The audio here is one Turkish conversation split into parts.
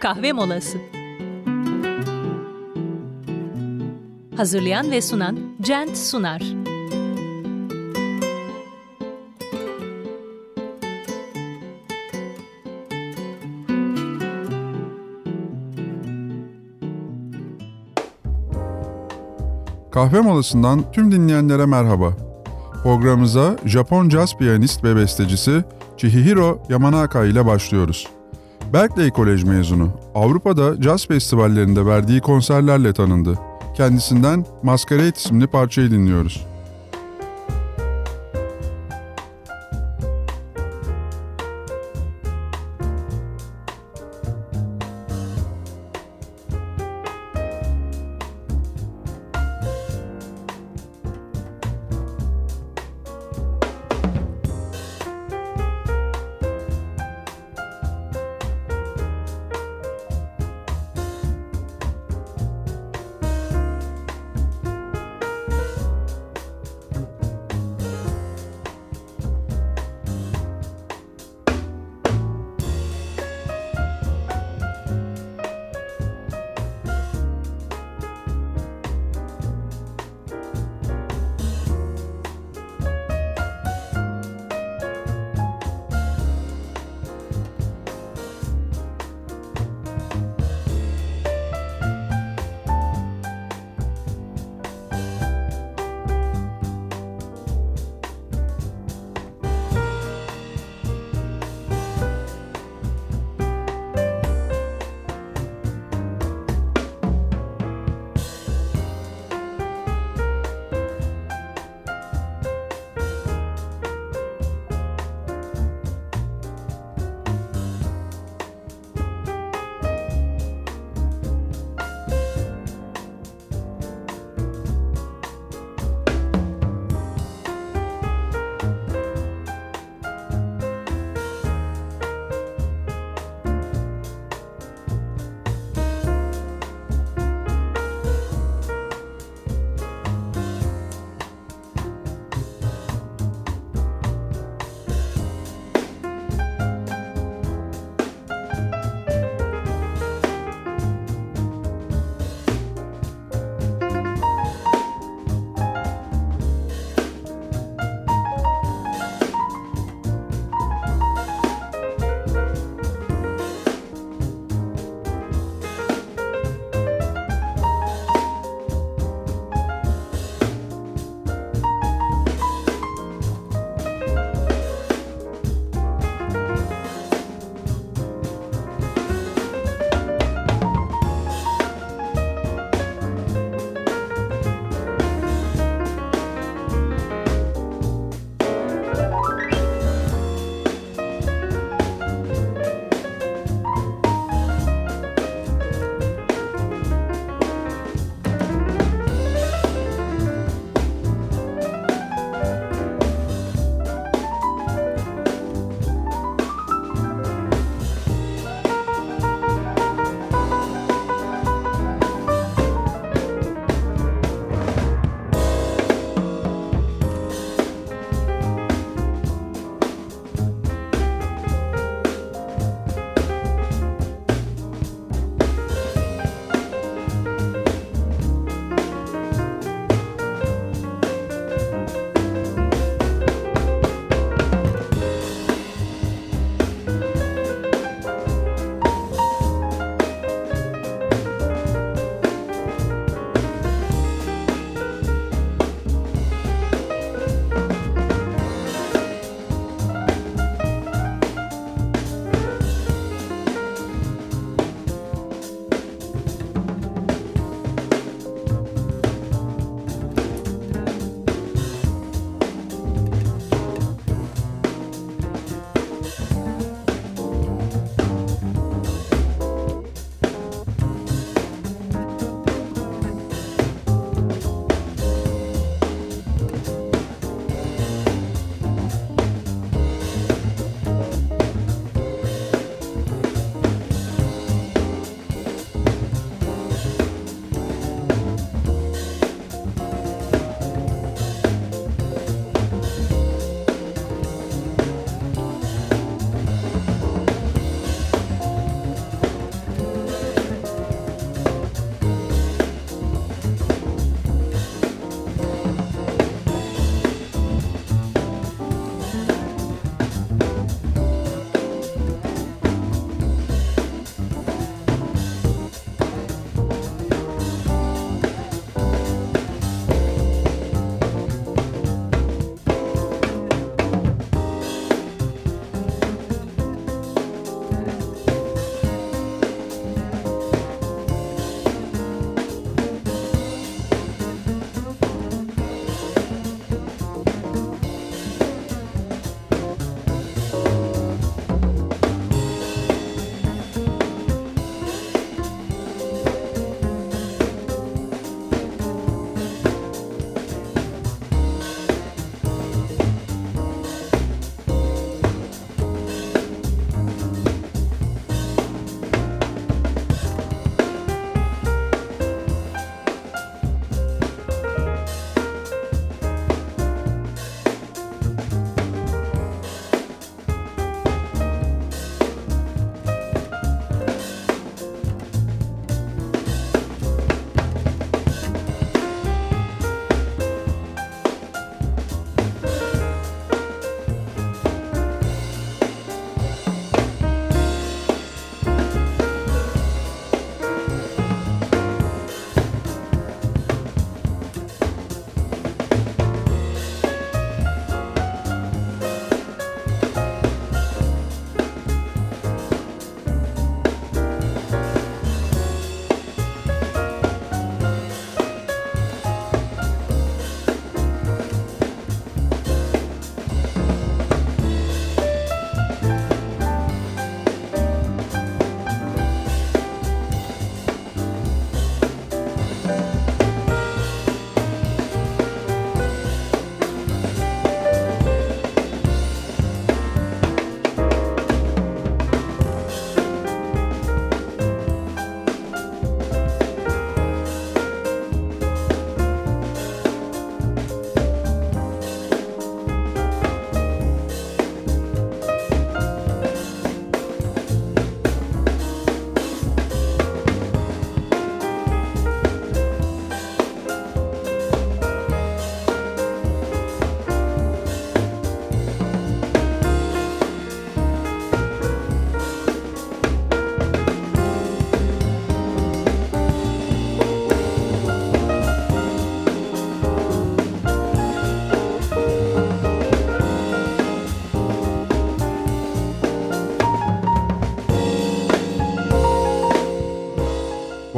kahve molası. Hazırlayan ve sunan Cent Sunar. Kahve molasından tüm dinleyenlere merhaba. Programımıza Japon caz piyanist ve bestecisi Chihiro Yamanaka ile başlıyoruz. Berkeley Kolej mezunu, Avrupa'da caz festivallerinde verdiği konserlerle tanındı. Kendisinden Masquerade isimli parçayı dinliyoruz.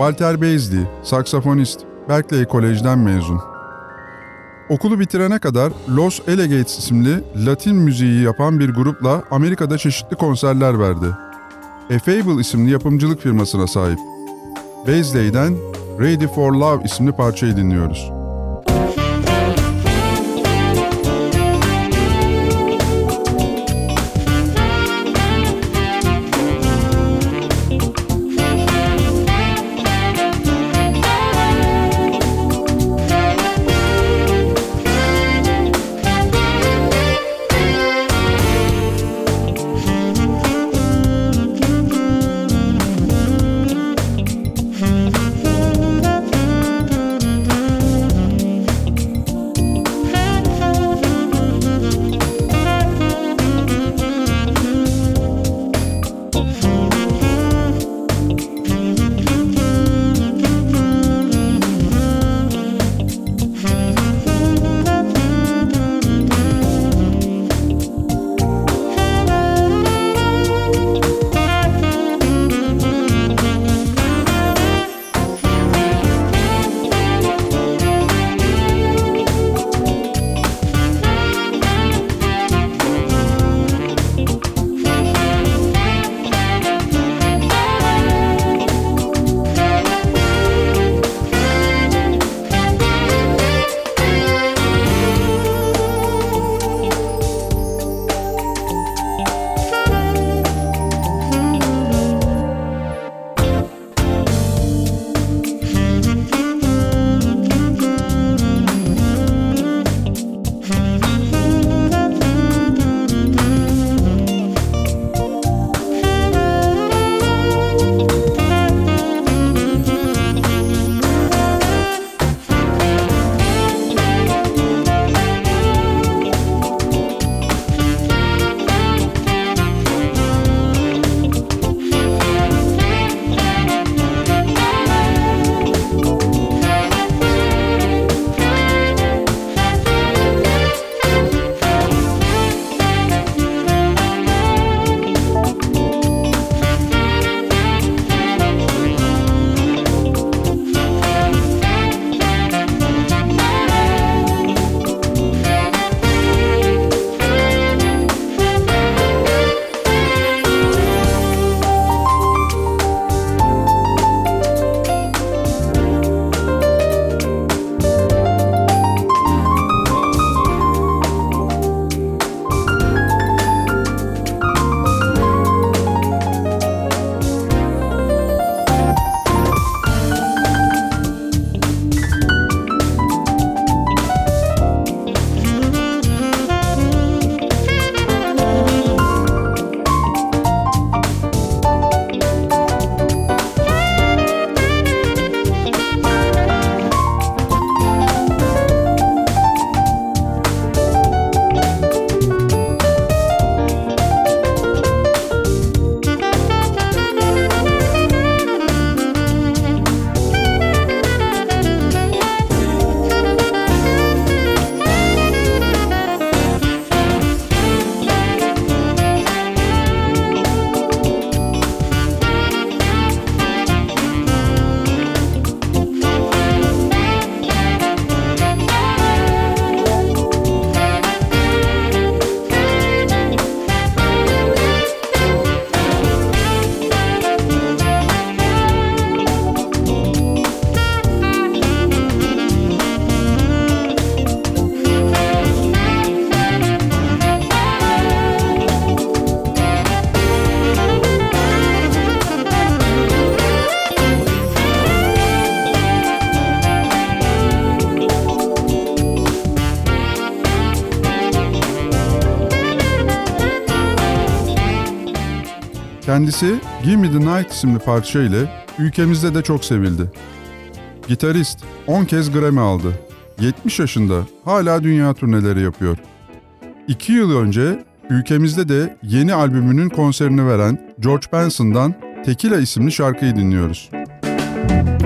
Walter Beasley, saksafonist, Berkeley Kolej'den mezun. Okulu bitirene kadar Los Elegates isimli Latin müziği yapan bir grupla Amerika'da çeşitli konserler verdi. A Fable isimli yapımcılık firmasına sahip. Beasley'den Ready for Love isimli parçayı dinliyoruz. Kendisi Give Me The Night isimli parça ile ülkemizde de çok sevildi. Gitarist 10 kez Grammy aldı. 70 yaşında hala dünya turneleri yapıyor. 2 yıl önce ülkemizde de yeni albümünün konserini veren George Benson'dan Tequila isimli şarkıyı dinliyoruz. Rick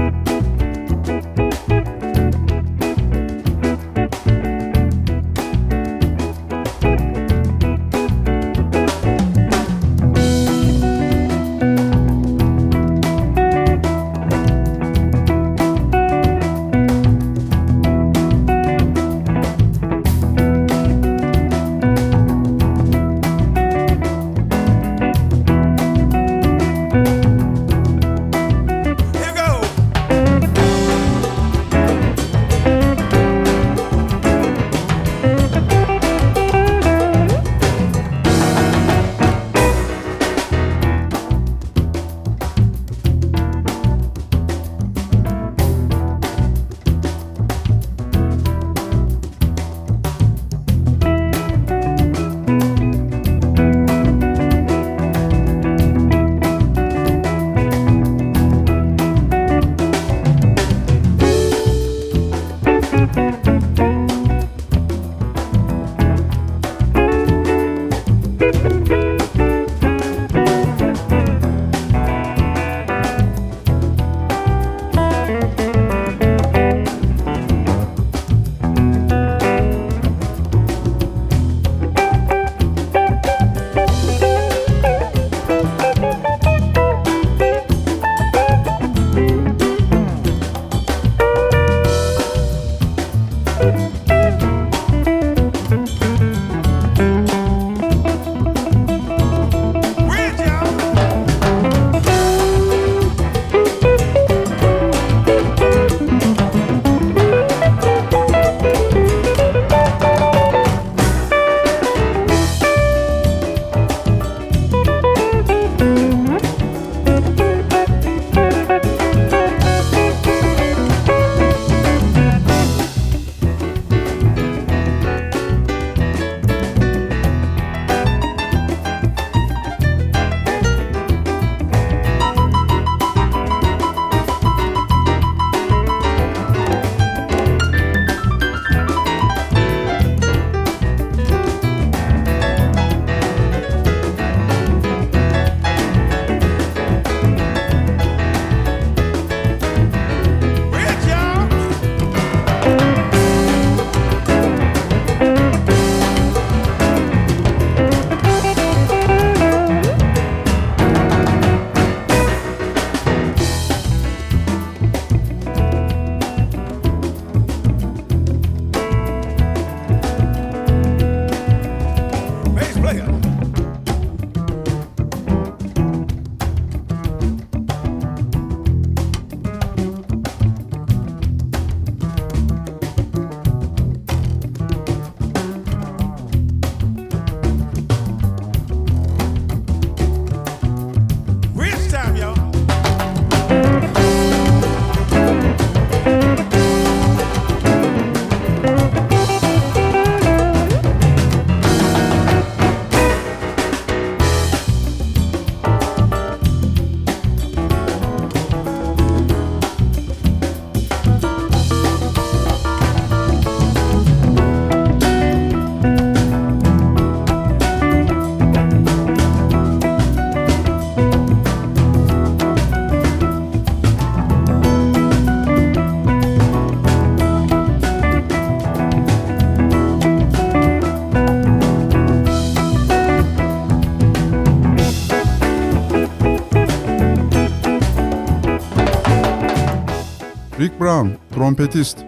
trompetist.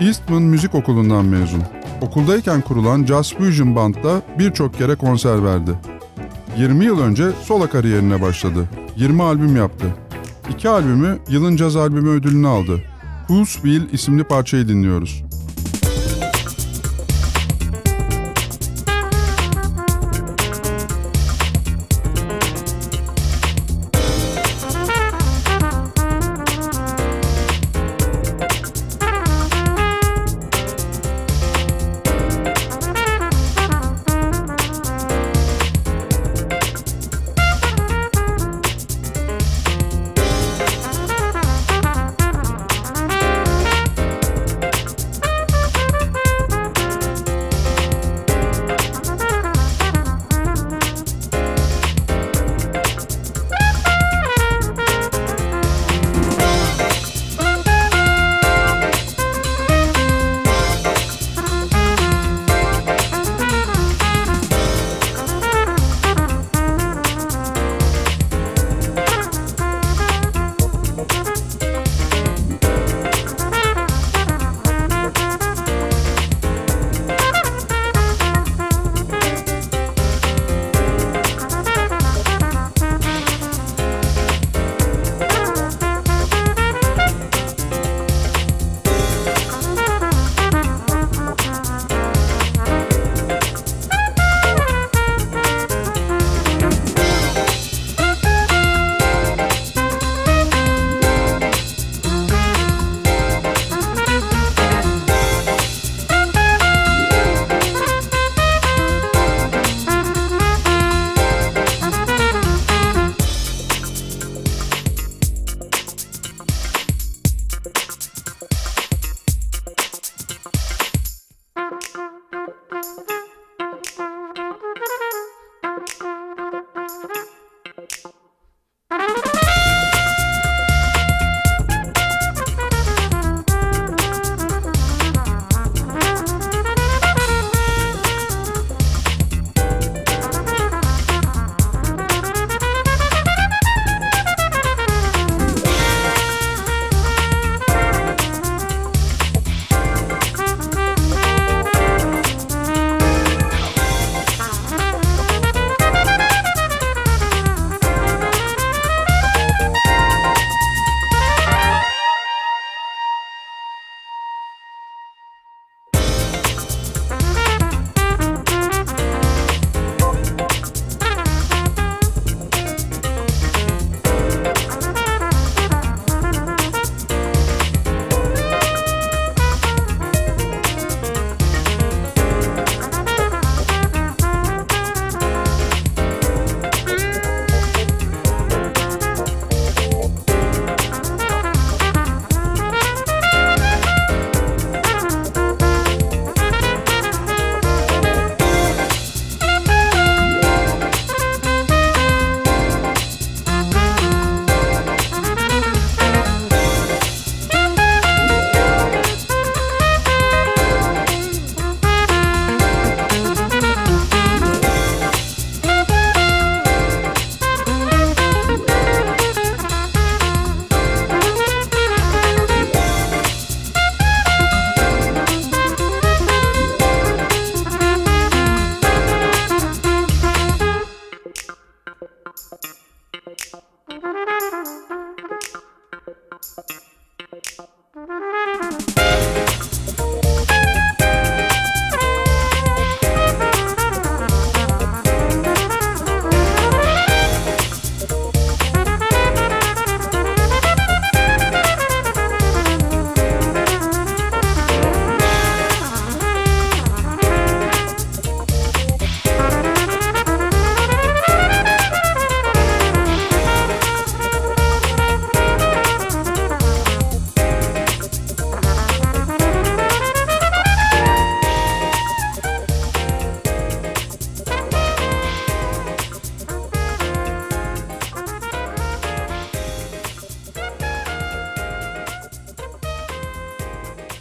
Eastman Müzik Okulu'ndan mezun. Okuldayken kurulan Jazz Fusion Band'da birçok kere konser verdi. 20 yıl önce solo kariyerine başladı. 20 albüm yaptı. İki albümü yılın caz albümü ödülünü aldı. Who's Wheel isimli parçayı dinliyoruz.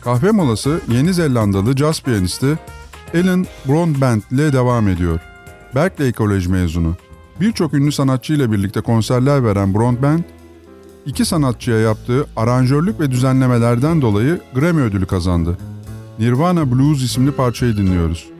Kahve molası Yeni Zelandalı caz piyanisti Alan Broadbent ile devam ediyor. Berkeley Kolej mezunu. Birçok ünlü sanatçı ile birlikte konserler veren Broadbent, iki sanatçıya yaptığı aranjörlük ve düzenlemelerden dolayı Grammy ödülü kazandı. Nirvana Blues isimli parçayı dinliyoruz.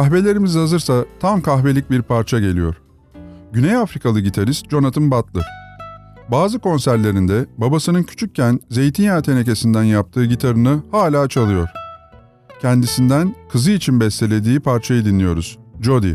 Kahvelerimiz hazırsa tam kahvelik bir parça geliyor. Güney Afrikalı gitarist Jonathan Butler. Bazı konserlerinde babasının küçükken zeytinyağı tenekesinden yaptığı gitarını hala çalıyor. Kendisinden kızı için bestelediği parçayı dinliyoruz. Jody.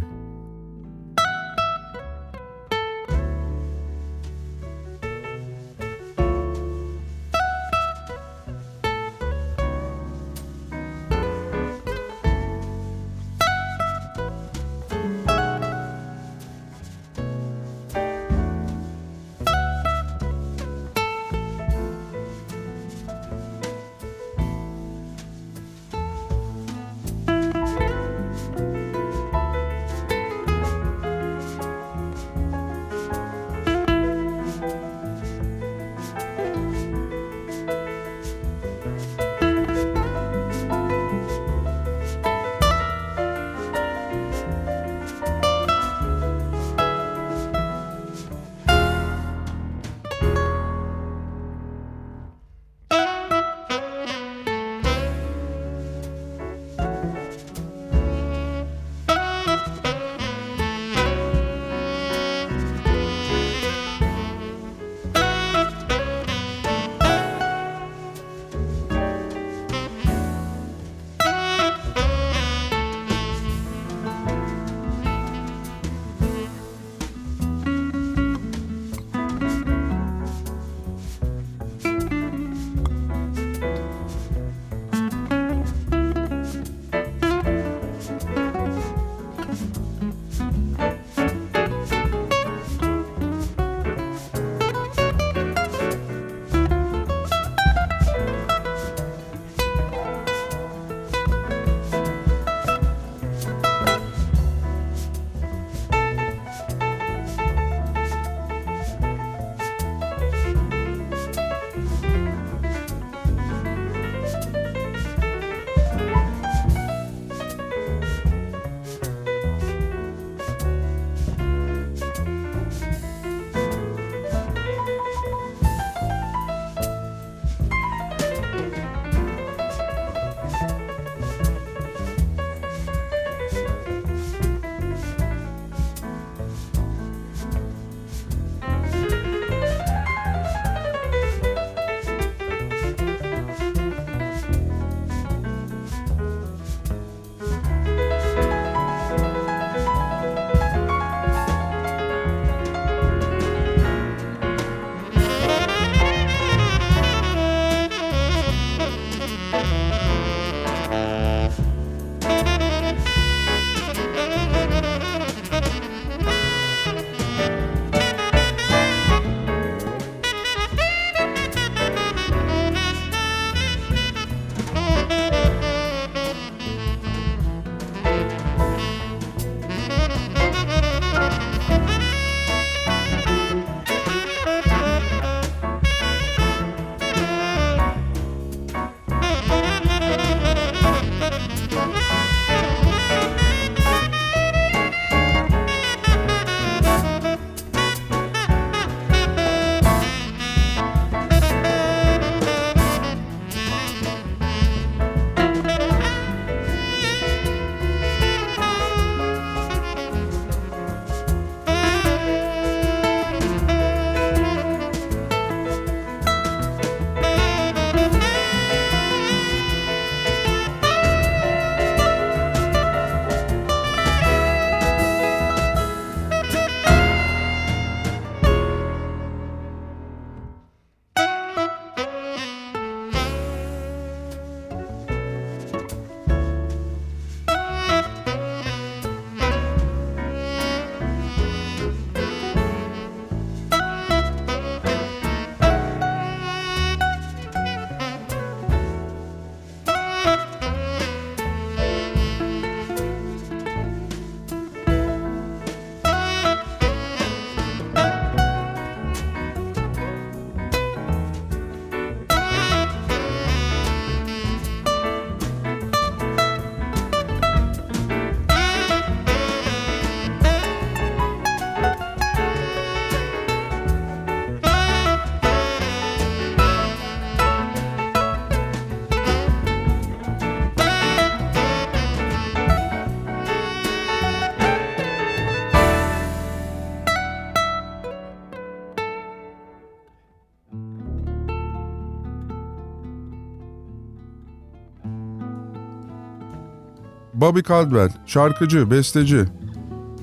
Bobby Caldwell, şarkıcı, besteci.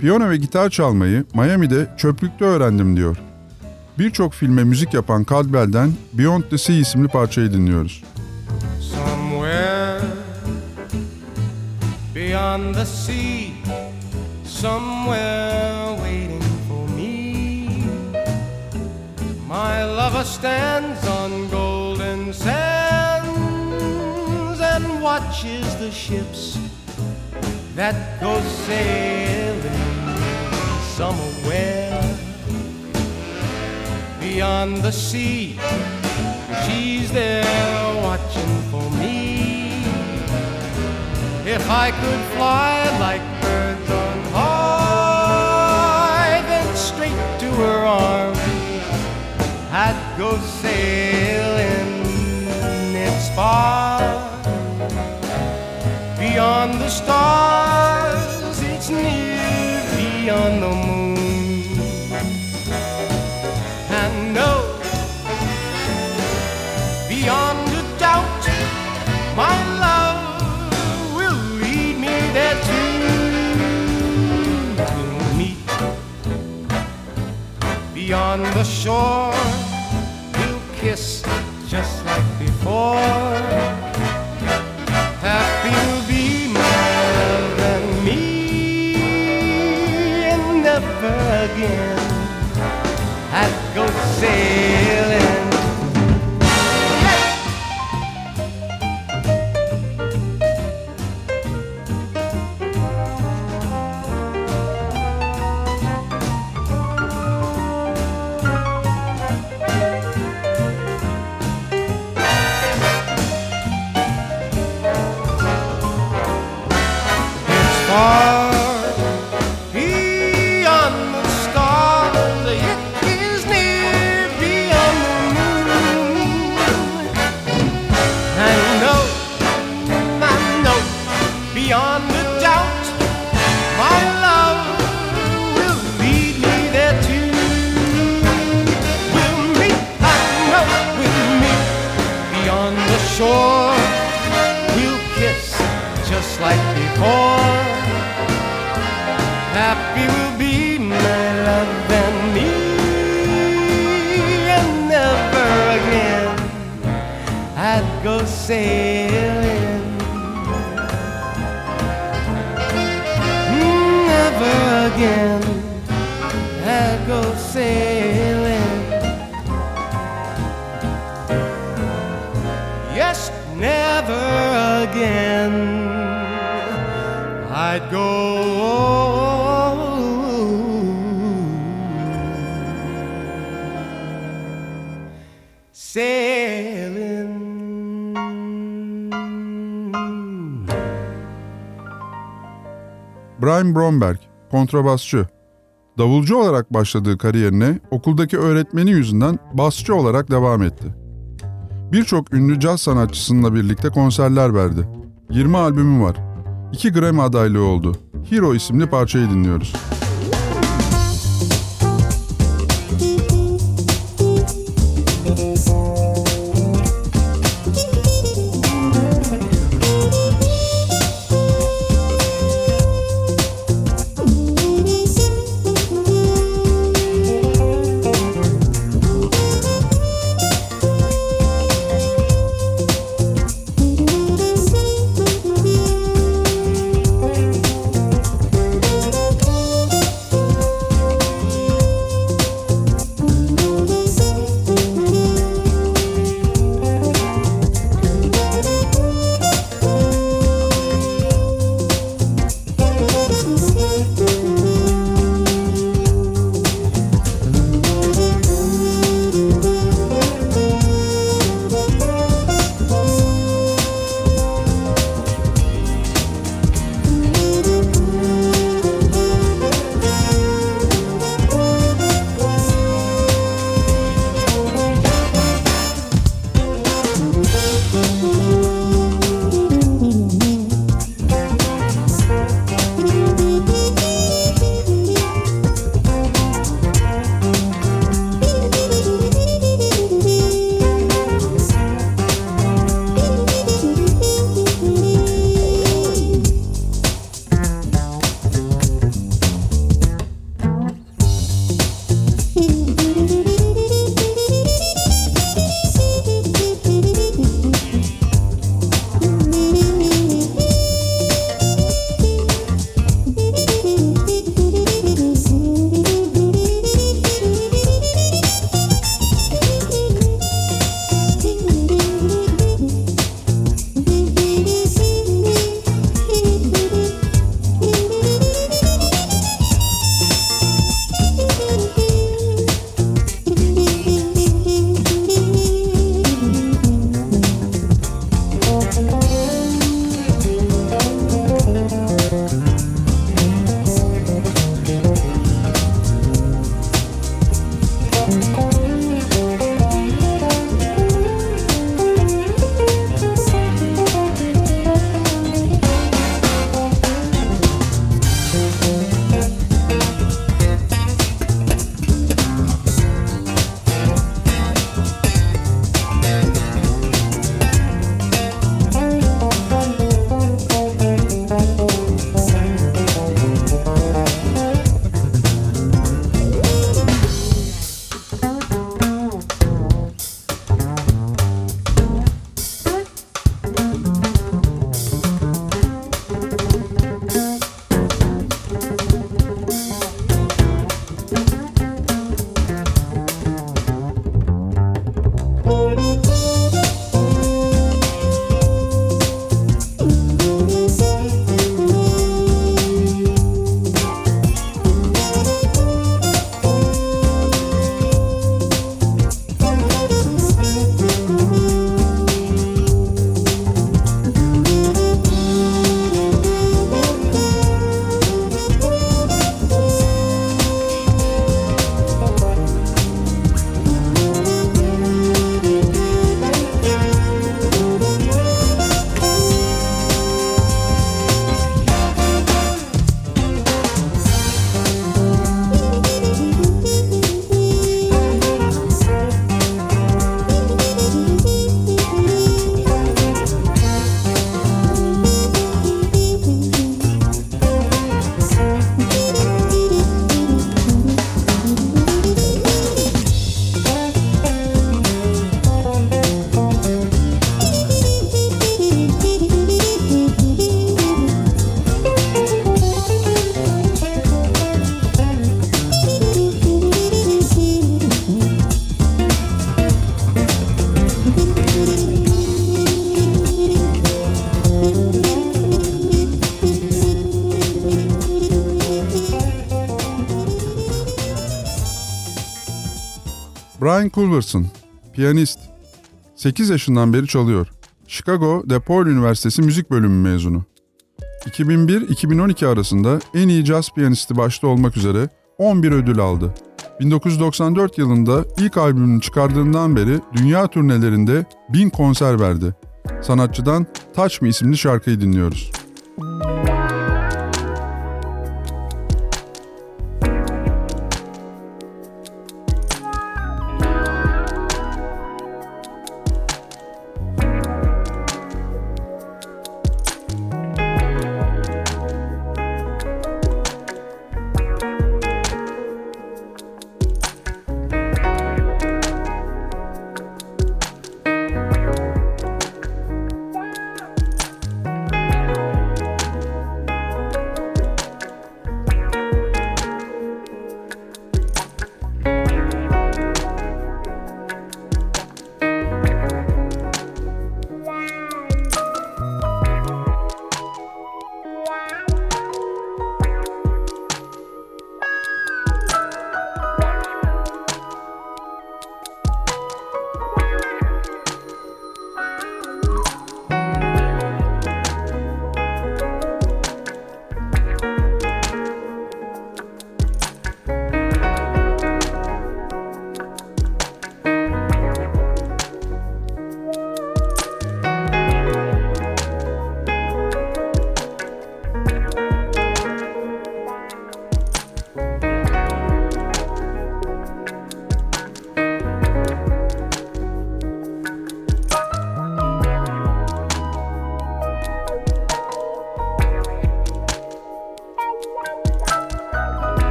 Piyano ve gitar çalmayı Miami'de çöplükte öğrendim diyor. Birçok filme müzik yapan Caldwell'den Beyond the Sea isimli parçayı dinliyoruz. Somewhere beyond the sea, somewhere waiting for me. My lover stands on golden sands and watches the ships that goes sailing somewhere beyond the sea. She's there watching for me. If I could fly like birds on high, then straight to her arms I'd go sailing. It's far beyond the stars, it's near beyond the moon. And no, beyond a doubt, my love will lead me there too. We'll meet beyond the shore, we'll kiss just like before. Sailing. Brian Bromberg, kontrabasçı. Davulcu olarak başladığı kariyerine okuldaki öğretmeni yüzünden basçı olarak devam etti. Birçok ünlü caz sanatçısıyla birlikte konserler verdi. 20 albümü var. 2 Grammy adaylığı oldu. Hero isimli parçayı dinliyoruz. Culverson, piyanist. 8 yaşından beri çalıyor. Chicago DePaul Üniversitesi Müzik Bölümü mezunu. 2001-2012 arasında en iyi caz piyanisti başta olmak üzere 11 ödül aldı. 1994 yılında ilk albümünü çıkardığından beri dünya turnelerinde bin konser verdi. Sanatçıdan Touch Me isimli şarkıyı dinliyoruz.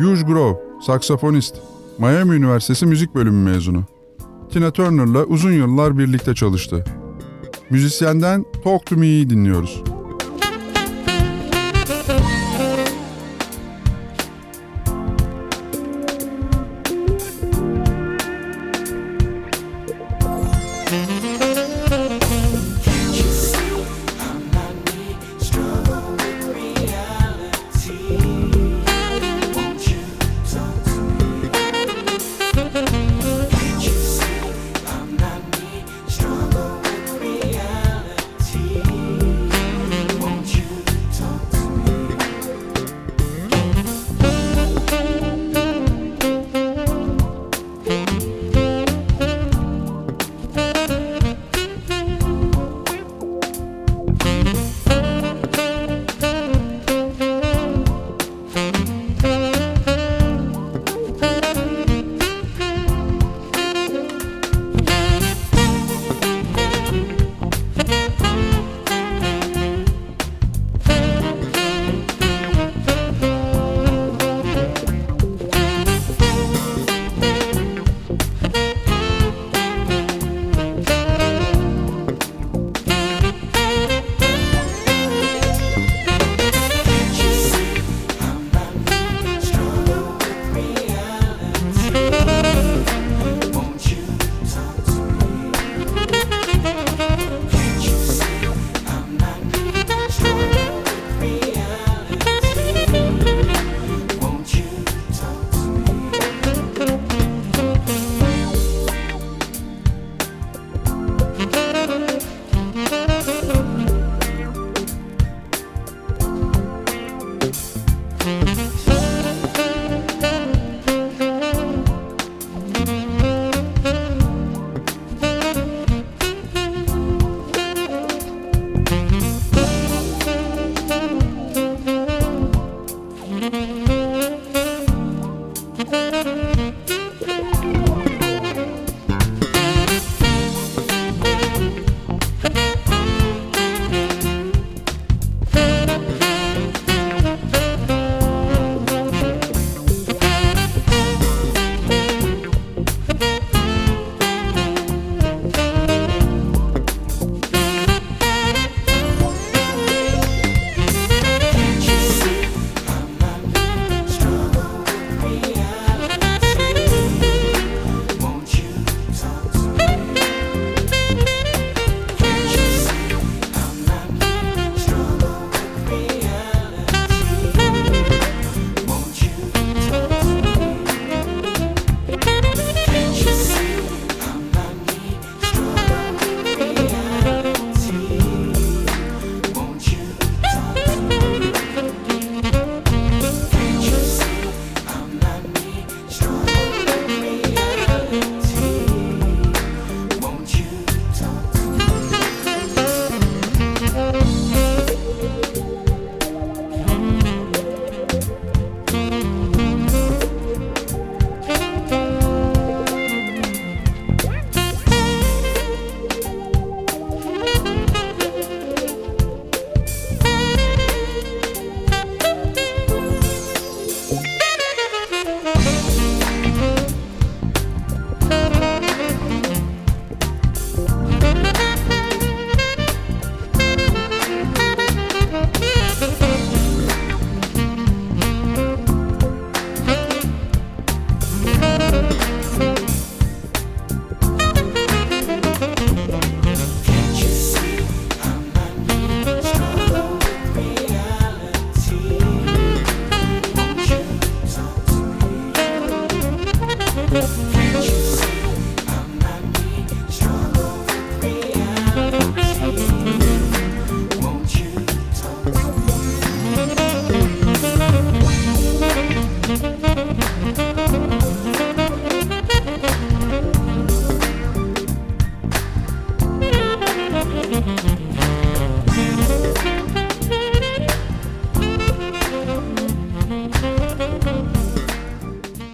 Hugh Grove, saksafonist, Miami Üniversitesi Müzik Bölümü mezunu. Tina Turner'la uzun yıllar birlikte çalıştı. Müzisyenden Talk To Me'yi dinliyoruz.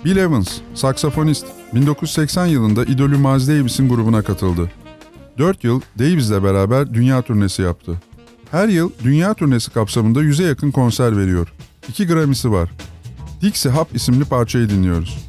Bill Evans, saksafonist, 1980 yılında idolü Miles Davis'in grubuna katıldı. 4 yıl Davis'le beraber dünya turnesi yaptı. Her yıl dünya turnesi kapsamında 100'e yakın konser veriyor. 2 Grammy'si var. Dixie Hop isimli parçayı dinliyoruz.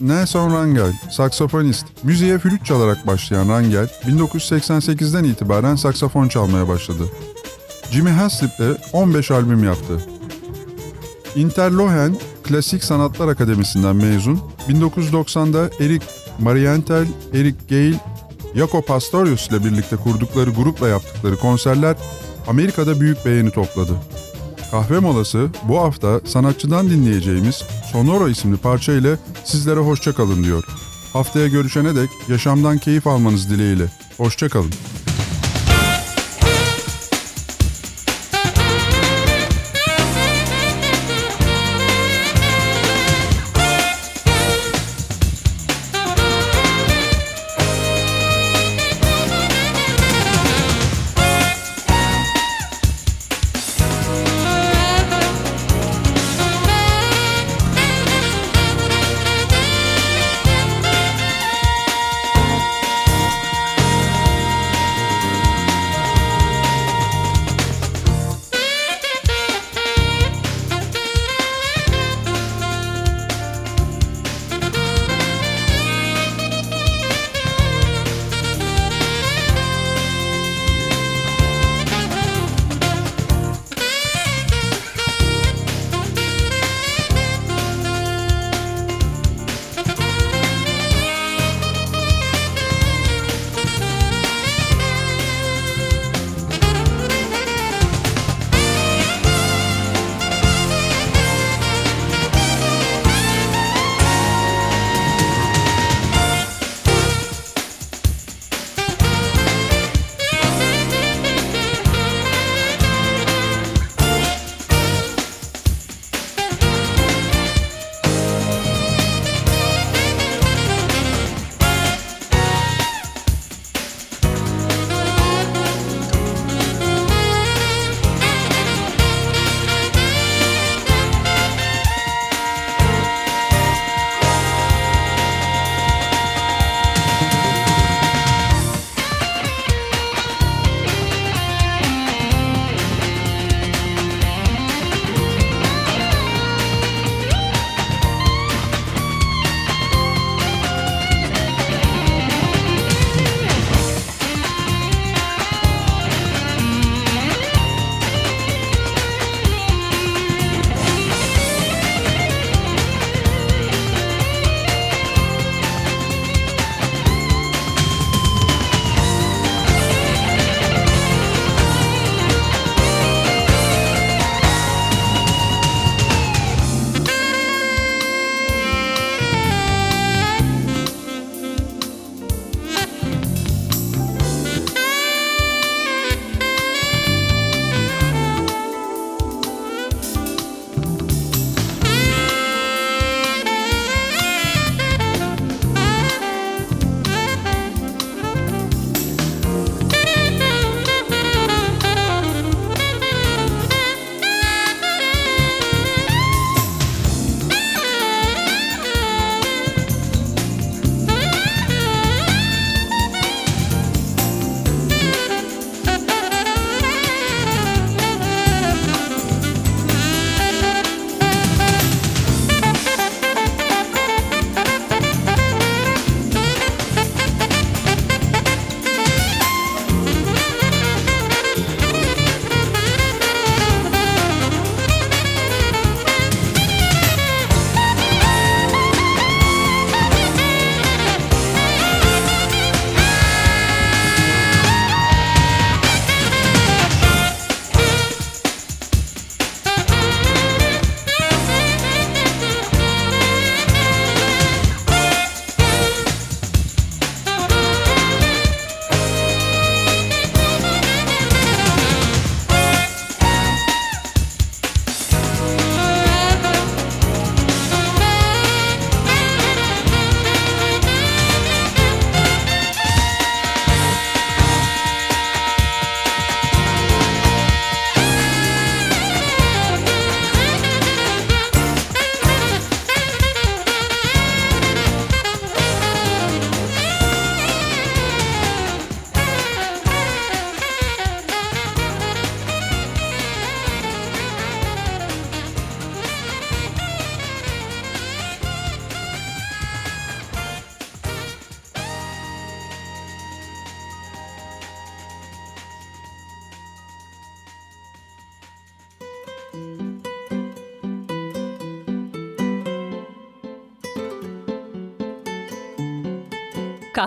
Nelson Rangel, saksafonist. Müziğe flüt çalarak başlayan Rangel, 1988'den itibaren saksafon çalmaya başladı. Jimmy Haslip'le 15 albüm yaptı. Interlohen Klasik Sanatlar Akademisi'nden mezun, 1990'da Eric Marienthal, Eric Gale, Jaco Pastorius ile birlikte kurdukları grupla yaptıkları konserler Amerika'da büyük beğeni topladı. Kahve molası bu hafta sanatçıdan dinleyeceğimiz Sonoro isimli parça ile sizlere hoşça kalın diyor. Haftaya görüşene dek yaşamdan keyif almanız dileğiyle. Hoşça